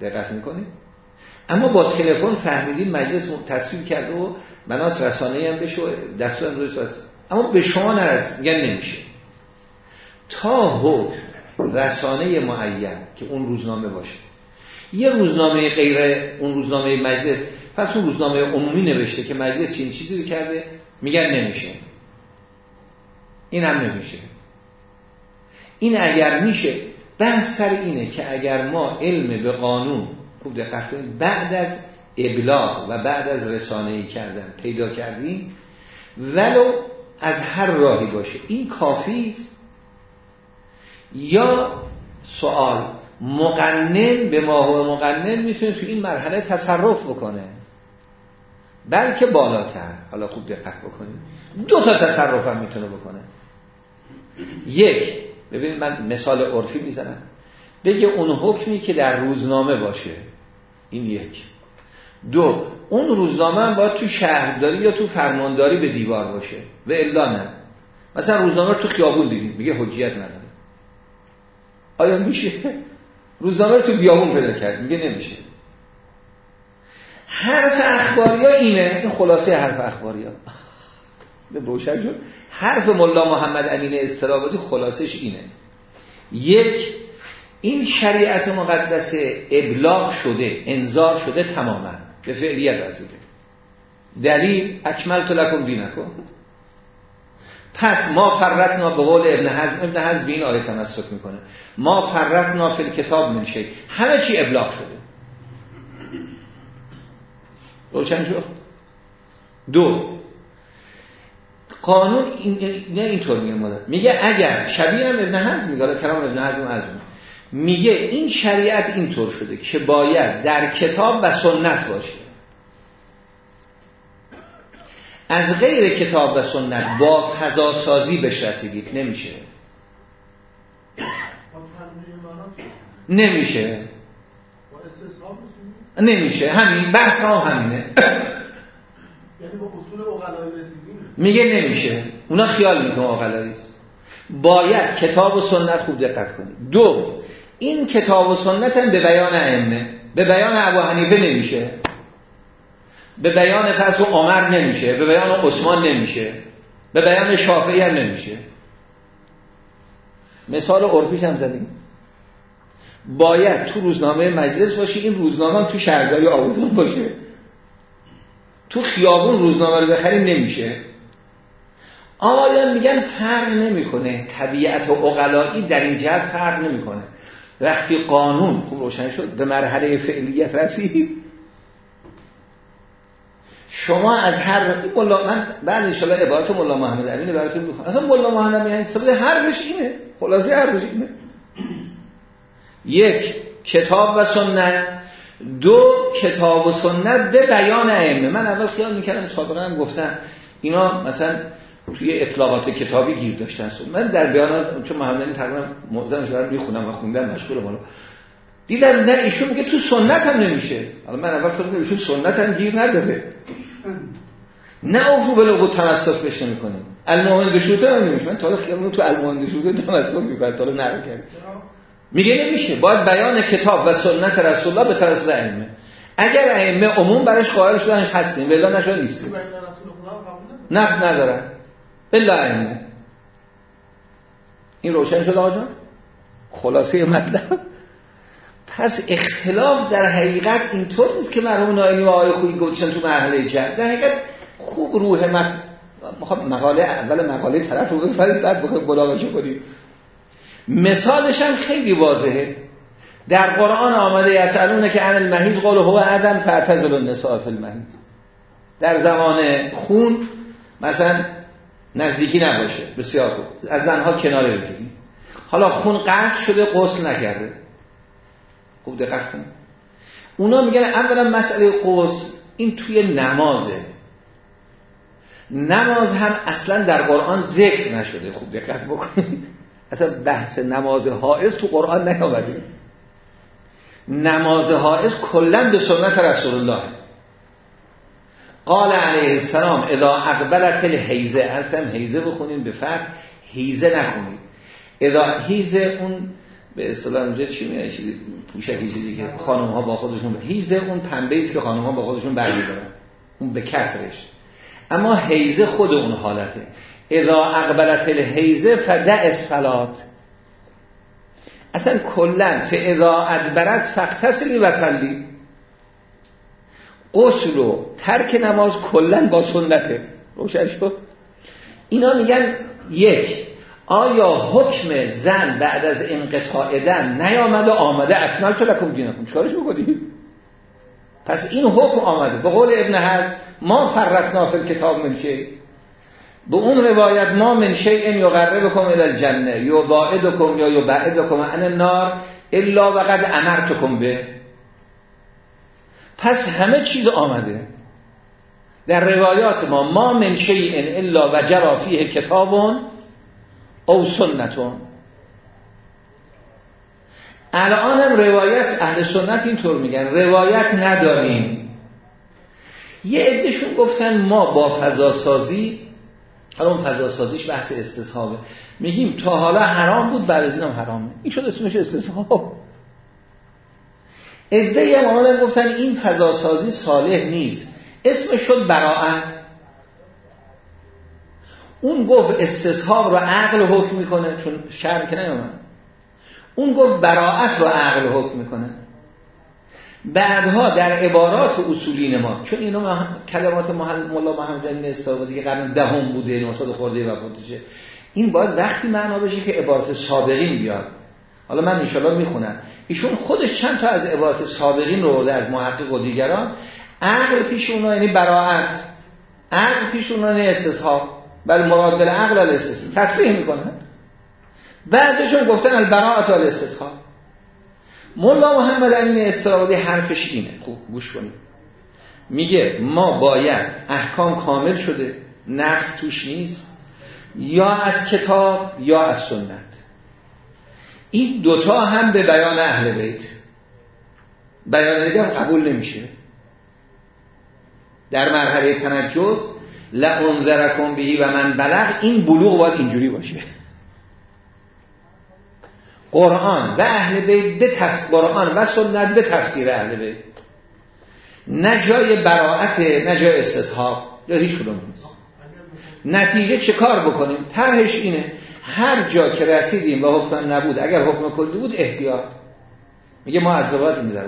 دقت می‌کنید؟ اما با تلفن فهمیدین مجلس تصویر کرده و مناس رسانه هم بشه و دستور روز اما به شما نرسید میگن نمیشه. تا حکم رسانه معین که اون روزنامه باشه. یه روزنامه غیر اون روزنامه مجلس پس اون روزنامه عمومی نوشته که مجلس چین چیزی رو کرده میگن نمیشه. این هم نمیشه. این اگر میشه بحث سر اینه که اگر ما علم به قانون خوب دقت بعد از ابلاغ و بعد از رسانه‌ای کردن پیدا کردیم ولو از هر راهی باشه. این کافی است؟ یا سوال مقنن به ماهو مقنن می‌تونه تو این مرحله تصرف بکنه؟ بلکه بالاتر. حالا خوب دقت بکنید. دو تا تصرف هم می‌تونه بکنه. یک ببینید من مثال عرفی می‌زنم. بگه اون حکمی که در روزنامه باشه. این یک. دو اون روزنامه هم باید تو شهرداری یا تو فرمانداری به دیوار باشه. و الا نه. مثلا روزنامه تو خیابون دیدید میگه حجیت نداره. آیا میشه؟ روزنامه رو تو بیابون پیدا کرد. میگه نمیشه. حرف اخباری ها اینه. این خلاصه حرف اخباری ها روشن شد حرف ملا محمد امین استرابادی خلاصش اینه. یک این شریعت مقدس ابلاغ شده انذار شده تماما. به فعلیت رسیده دلیل اکمل تو لکم دینکم. پس ما فرتنا به قول ابن حزم ابن حزم به این آیه تمسک می‌کنه. ما فرتنا فی کتاب من همه چی ابلاغ شده. روشن شد؟ دو. قانون این نه اینطور میگه مادر. میگه اگر شبیه هم ابن حزم میگه. کلام ابن حزم از میگه این شریعت اینطور شده که باید در کتاب و سنت باشه. از غیر کتاب و سنت با فضا سازی بهش رسیدید نمیشه. نمیشه. نمیشه. همین بحث هم همینه. یعنی میگه نمیشه. اونا خیال می‌کنه اقلایی باید کتاب و سنت خوب دقت کنید دو این کتاب و سنت هم به بیان ائمه به بیان ابو حنیفه نمیشه. به بیان پس و عمر نمیشه به بیان عثمان نمیشه به بیان شافعی هم نمیشه. مثال عرفیش هم زدیم. باید تو روزنامه مجلس باشه این روزنامه تو شهرداری آوزان باشه. تو خیابون روزنامه رو بخریم نمیشه. آقایان میگن فرق نمی‌کنه. طبیعت و اقلایی در این جهت فرق نمی‌کنه. وقتی قانون خوب روشن شد به مرحله فعلیت رسید. شما از هر ملا من بعد ان شاء الله عبارت مولا محمد امین براتون می‌خوام اصلا مولا محمد امین استفاده حرفش اینه. خلاصه حرفش اینه. یک کتاب و سنت. دو کتاب و سنت به بیان ائمه. من اول خیال می‌کردم صادقا گفتن اینا مثلا توی اطلاقات کتابی گیر داشتن. من در بیانات چون محمدی تقریبا معظمش دارم می‌خونم و خوندم مشغول بالا دیدم نه ایشون میگه تو سنت هم نمیشه. حالا من اول فکر ایشون سنت هم گیر نداره. نه اوفو بلغو تمسک بهش نمی‌کنیم المؤمن به هم نمیشه. من تا خیال تو به شروطه تمسک می‌کنم تا نرکرد میگه نمیشه. باید بیان کتاب و سنت رسول الله به توسط ائمه. اگر ائمه عموم براش قائل شدنش هستیم ولی نشون نیستیم نه ندارن الا ائمه. این روشن شد آقا خلاصه مطلب. پس اختلاف در حقیقت اینطور نیست که مرحوم نایمی و آقای خویی گفتن تو مرحله جد در حقیقت خوب روح مت... مقاله اول مقاله طرف رو بفرید بعد بخواید بلاغش کنید مثالش هم خیلی واضحه. در قرآن آمده یسالونه که عن المحیض قول هو عدم فرتزل النساء فی در زمان خون مثلا نزدیکی نباشه. بسیار خوب. از زنها کناره بگیریم. حالا خون قطع شده غسل نکرده. خوب دقت کنید اونا میگن اولا مسئله غسل این توی نمازه. نماز هم اصلا در قرآن ذکر نشده. خوب دقت بکنید. اصلا بحث نماز حائز تو قرآن نیامده. نماز حائز کلا به سنت رسول الله. قال علیه السلام اذا اقبلت الحیزه اصلا حیزه بخونیم به فرق حیزه نخونید. اذا حیزه اون به اصطلاح اونجا چی میاد چیزی پوشکی چیزی که خانم ها با خودشون حیزه اون پنبه است که خانم ها با خودشون برمیدارن. اون به کسرش. اما حیزه خود اون حالته. اذا اقبلت الحیزه فدع الصلات. اصلا کلا فاذا ادبرت فقتصلی و صلی. قسل و ترک نماز کلا با سنته. روشن شد؟ اینا میگن یک. آیا حکم زن بعد از انقطاع دم نیامده آمده اکنال چه لکم دینکم؟ چکارش بکنید پس این حکم آمده. به قول ابن هست ما فرق نافل کتاب منشه به اون روایت ما من شیء یقربکم الی الجنه یباعدکم یا یبعدکم عن النار الا وقد امرتکم به. پس همه چیز آمده. در روایات ما ما من شیء الا وجرا فیه کتابون او سنتون. الان هم روایت اهل سنت اینطور میگن. روایت نداریم. یه عدهشون گفتن ما با فضاسازی حالا اون فضا سازیش بحث استصحابه. میگیم تا حالا حرام بود بعد از این هم حرامه این شد اسمش استصحاب. ادهی هم آمدن گفتن این فضا سازی صالح نیست. اسمش شد براعت. اون گفت استصحاب رو عقل حکم می‌کنه چون شرک که نیومد. اون گفت براعت رو عقل حکم می‌کنه. بعدها در عبارات اصولین ما چون اینا کلمات محل مولا محمد امین استوادی که قرن دهم بوده یعنی مساد خورده وفاتشه این باید وقتی معنا بشه که عبارات سابقین بیاد. حالا من انشالله می‌خونم. ایشون خودش چند تا از عبارات سابقین رو برده از محقق و دیگران. عقل پیش اونا یعنی براعت. عقل پیش اونا یعنی استصحاب بل مراد عقل الاستصحاب تصریح می‌کنن بعضیشون گفتن البراعت و الاستصحاب مولا محمد امین استرابادی حرفش اینه. خوب گوش کنید. میگه ما باید احکام کامل شده نقص توش نیست یا از کتاب یا از سنت. این دوتا هم به بیان اهل بیت. بیان دیگه قبول نمیشه. در مرحله تنجز لعنذرکم بهی و من بلغ این بلوغ باید اینجوری باشه. قرآن و اهل بیت به تفسیر قرآن و سنت به تفسیر اهل بیت. نه جای براعت نه جای استصحاب یا هیچ کدوم نیست. نتیجه چه کار بکنیم؟ طرحش اینه هر جا که رسیدیم و حکم نبود اگر حکم کلی بود احتیاط. میگه ما از زبات میدر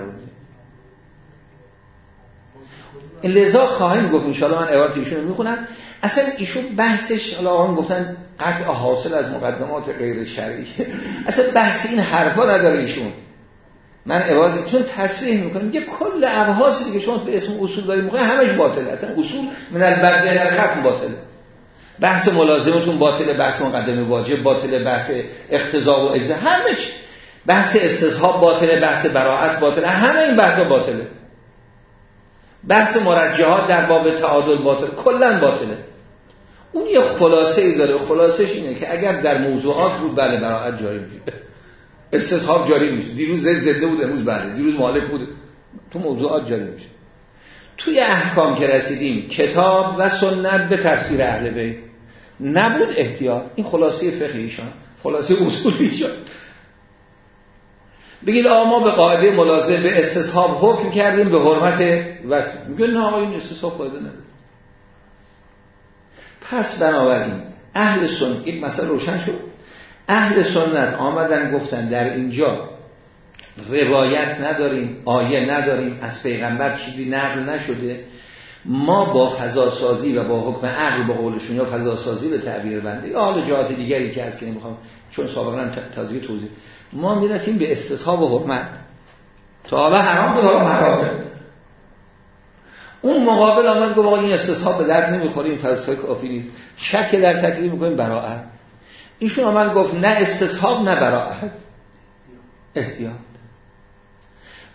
لذا خواهیم گفت انشاءالله من عبارت ایشون رو می‌خونم. اصلا ایشون بحثش حالا آقا گفتن قطع حاصل از مقدمات غیر شرعی. اصلا بحث این حرفا نداره ایشون. من عوض چون تصریح می‌کنم یه کل ابحاثی که شما به اسم اصول دارید می‌کنید همش باطله. اصلا اصول من البدل در ختم باطله. بحث ملازمتون باطله بحث مقدمه واجب باطله بحث اختزا و اجزا همه چی. بحث استصحاب باطله بحث براعت باطله همه این بحث باطله. بحث مرجحات در باب تعادل باطل کلا باطله. اون یه خلاصه ای داره. خلاصش اینه که اگر در موضوعات بود بله براعت جاری میشه. استصحاب جاری میشه. دیروز زد زنده بود امروز بله. دیروز مالک بود. تو موضوعات جاری میشه. توی احکام که رسیدیم کتاب و سنت به تفسیر اهل بیت. نبود احتیاط. این خلاصه فقهیشان خلاصه اصولیشان. بگید آقا ما به قاعده ملازم به استصحاب حکم کردیم به حرمت و میگه نه آقا این استصحاب فایده نداره پس بنابراین اهل سنت این مسئله روشن شد. اهل سنت آمدن گفتن در اینجا روایت نداریم آیه نداریم از پیغمبر چیزی نقل نشده. ما با فضاسازی و با حکم عقل با قولشون یا فضاسازی به تعبیر بنده یا حال جهات دیگری که از که نمی‌خوام چون سابقا تازگی توضیح. ما می‌رسیم به استصحاب و حرمت. تا حالا حرام بود حالا حرامه اون مقابل آمد گفت آقا این استصحاب به درد نمی‌خوره این فلسفه کافی نیست. شک در تکلیف می‌کنیم براعت. ایشون آمد گفت نه استصحاب نه براعت. احتیاط.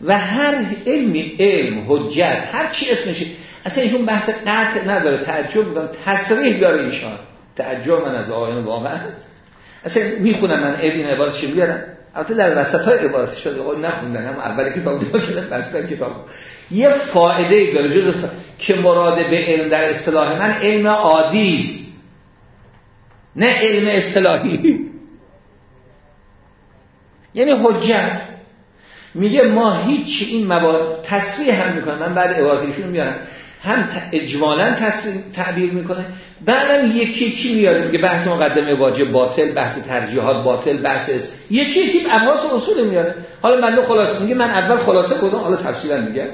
و هر علمی علم حجت هر چی اسمشه اصلا ایشون بحث قطع نداره تعجب می‌کنم تصریح داره ایشان. تعجب من از آیان واقعا. اصلا می‌خونم من این عبارتش بیارم البته در وسط های عبارت شده. آقا نخوندن هم اول کتاب کردن بستن کتاب. یه فایده ای داره جز که مراد به علم در اصطلاح من علم عادی است. نه علم اصطلاحی. یعنی حجت. میگه ما هیچ این مواد تصریح هم می‌کنه من بعد عبارتشون میارم. هم اجمالا تعبیر می‌کنه. بعدم یکی یکی میاره میگه بحث مقدمه واجب باطل بحث ترجیحات باطل بحث است یکی یکی ابحاث اصول میاره. حالا من خلاصه میگه من اول خلاصه کردم حالا تفصیلا میگم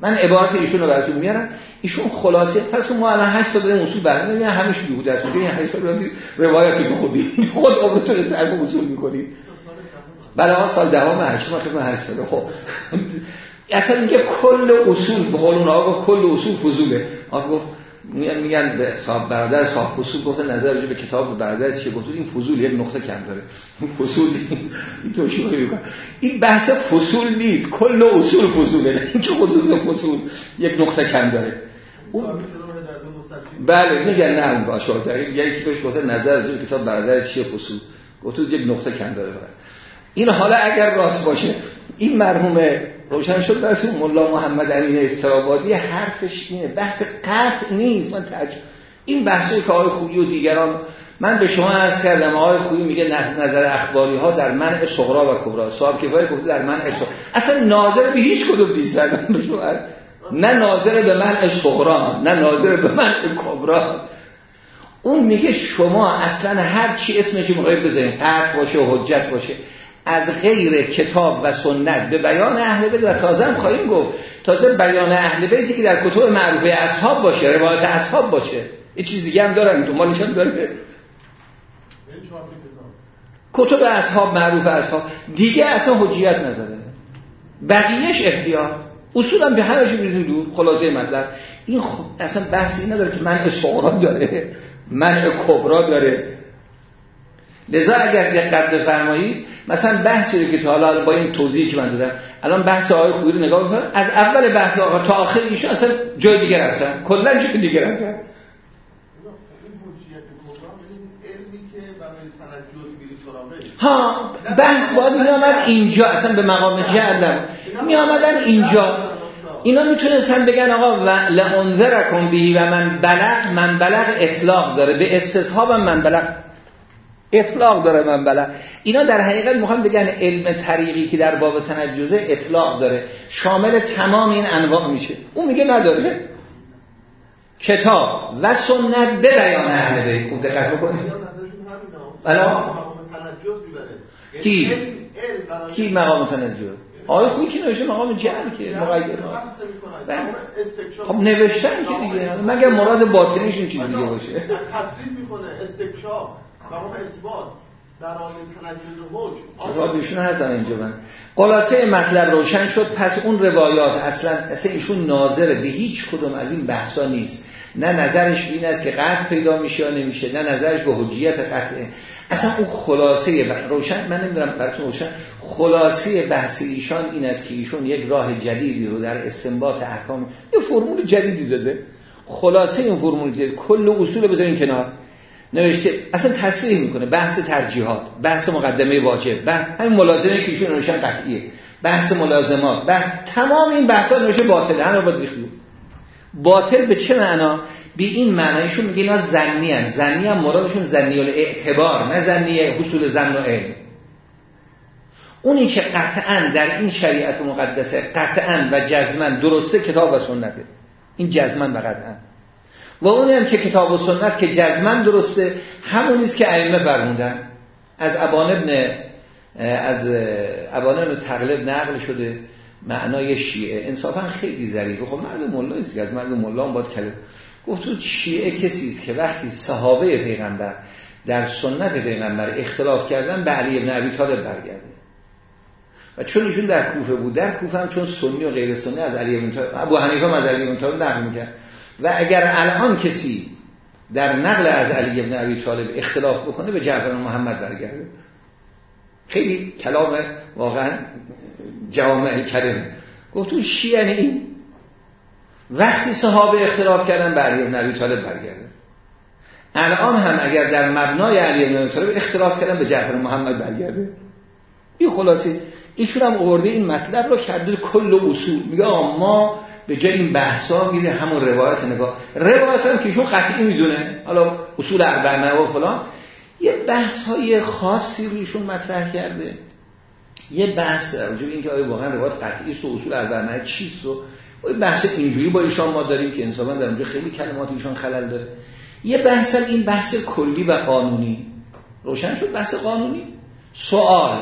من عبارت ایشون رو براتون میارم. ایشون خلاصه پس ما الان 8 تا داریم اصول برنامه میگه همش بیهوده است. میگه 8 تا روایتی که خودی خود عمرتون سر اصول می‌کنید. برای سال دهم هشتم خدمت 8 سال خب. اصلا اینکه کل اصول به قول اون کل اصول فضوله. آقا گفت میگن میگن به صاحب برادر صاحب فصول گفته نظر به کتاب برادر چیه گفت این فضول یک نقطه کم داره. فصول نیست. این تو این بحث فصول نیست. کل اصول فضوله. که خصوص فصول یک نقطه کم داره. بله میگن نه اون باشه. یکی توش گفته نظر به کتاب برادر چیه فصول گفت یک نقطه کم داره این حالا اگر راست باشه این مرحوم روشن شد بحث ملا محمد امین استرابادی حرفش اینه. بحث قطع نیست. من تج... این بحثی که آقای خویی و دیگران من به شما عرض کردم آقای خویی میگه نظر اخباری ها در منع صغرا و کبرا. صاحب کفایه گفته در منع صغرا اصلا ناظر به هیچ کدوم نیست. به شما نه ناظر به منع صغرا نه ناظر به منع کبرا. اون میگه شما اصلا هر چی اسمش می‌خواید بزنید قطع باشه و حجت باشه. از غیر کتاب و سنت به بیان اهل بیت و تازه هم خواهیم گفت. تازه بیان اهل بیتی که در کتب معروفه اصحاب باشه روایت اصحاب باشه. یه چیز دیگه هم دارن دنبالش هم داره کتب اصحاب معروف اصحاب. دیگه اصلا حجیت نداره. بقیهش احتیاط. اصولا به همش میرزیم دور خلاصه مطلب. این خب اصلا بحثی نداره که من صغرا داره من کبرا داره. لذا اگر دقت بفرمایید مثلا بحثی رو که تا حالا با این توضیحی که من دادم الان بحث آقای خویی رو نگاه بفرمایید. از اول بحث آقا تا آخر ایشون اصلا جای دیگه رفتن کلا جای دیگه رفتن ها بحث باید می آمد اینجا اصلا به مقام جعلم. می آمدن اینجا. اینا می‌تونستن بگن آقا و لعنذرکم بی و من بلغ من بلغ اطلاق داره. به استصحاب من بلغ اطلاق داره من بله اینا در حقیقت می‌خوام بگن علم طریقی که در باب تنجزه اطلاق داره. شامل تمام این انواع میشه. اون میگه نداره. کتاب و سنت به بیان اهل بیت. خوب دقت بکنید. بله؟ کی؟ کی مقام تنجز؟ آیا خوی که نوشته؟ مقام جهل که مغیر خب نوشتن که دیگه. مگر مراد باطنیش این چیز دیگه باشه؟ تصریف می‌کنه. استکشاف. تمام اثبات آیه ایشون هستن اینجا من؟ خلاصه مطلب روشن شد پس اون روایات اصلا اصلا ایشون ناظر به هیچ کدوم از این بحثا نیست. نه نظرش این است که قطع پیدا میشه یا نمیشه نه نظرش به حجیت قطعه اصلا اون خلاصه روشن من نمی‌دونم براتون روشن خلاصه بحث ایشان این است که ایشون یک راه جدیدی رو در استنباط احکام یه فرمول جدیدی داده. خلاصه این فرمول جدید کل اصول بذارین کنار. نوشته اصلا تصریح می‌کنه. بحث ترجیحات بحث مقدمه واجب بحث همین ملازمه که ایشون نوشتن قطعیه. بحث ملازمات بحث تمام این بحثا نوشته باطله همه باید باطل به چه معنا؟ به این معنایشون میگه اینا زنی هن زنی هم مرادشون زنی اعتبار نه زنی حصول زن و علم. اونی که قطعا در این شریعت مقدسه قطعا و جزمن درسته کتاب و سنته. این جزمن و قطعا. و اونی هم که کتاب و سنت که جزمن درسته همونیست که ائمه فرمودن. از ابان ابن از ابان ابن تغلب نقل شده معنای شیعه. انصافا خیلی ظریفه. خب مرد ملا است که از مرد ملا هم باید کلم گفت تو شیعه کسی که وقتی صحابه پیغمبر در سنت پیغمبر اختلاف کردن به علی ابن ابی طالب برگرده. و چون ایشون در کوفه بود در کوفه هم چون سنی و غیر سنی از علی ابن طالب ابو حنیفه هم از علی ابن طالب نقل می‌کرد. و اگر الان کسی در نقل از علی ابن ابی طالب اختلاف بکنه به جعفر محمد برگرده. خیلی کلام واقعا جوامع کرم گفت تو شیعه این. وقتی صحابه اختلاف کردن به علی بن ابی طالب برگرده. الان هم اگر در مبنای علی بن ابی طالب اختلاف کردن به جعفر محمد برگرده. این خلاصی ایشون هم آورده این مطلب رو کرده کل اصول. میگه ما به جای این بحثا میره همون روایت نگاه. روایت هم که ایشون قطعی می‌دونه. حالا اصول اربعه و فلان. یه بحث های خاصی رو ایشون مطرح کرده. یه بحث به اینکه آیا واقعا روایت قطعی است و اصول اربعه چیست و یه بحث اینجوری با ایشان ما داریم که انصافا در اونجا خیلی کلمات ایشان خلل داره. یه بحث این بحث کلی و قانونی. روشن شد بحث قانونی؟ سوال.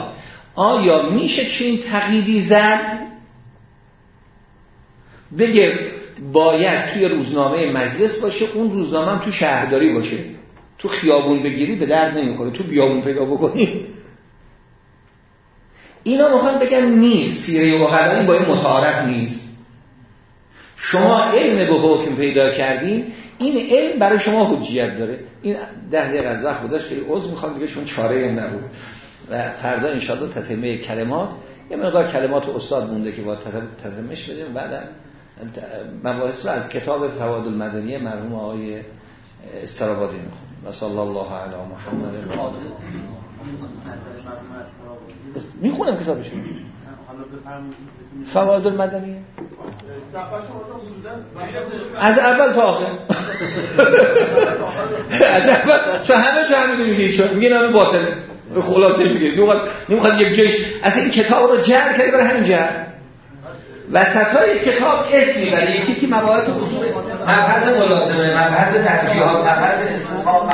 آیا میشه چین تقییدی زد؟ بگه باید توی روزنامه مجلس باشه اون روزنامه هم تو شهرداری باشه. تو خیابون بگیری به درد نمی‌خوره تو بیابون پیدا بکنی. اینا می‌خوان بگن نیست سیره اقلایی با این متعارف نیست. شما علم به حکم پیدا کردین این علم برای شما حجیت داره. این ده دقیقه از وقت گذاشت خیلی عضو می‌خوام دیگه چون چاره نبود. و فردا انشاءالله تتمه کلمات یه مقدار کلمات استاد مونده که با تتمش بدیم بعد مباحث رو از کتاب فواد المدنیه مرحوم آقای استرابادی می‌خونیم و صلی الله علی محمد. می‌خونم کتابش فواد المدنیه از اول تا آخر. از اول چون همه جا همه میگه چون میگه نامه باطل. خلاصه میگه. نمی‌خواد یک جایش اصلا این کتاب رو جر کردی برای همین جر وسط های کتاب اسمی برای یکی که مباحث اصول مبحث ملازمه مبحث ترجیحات مبحث استصحاب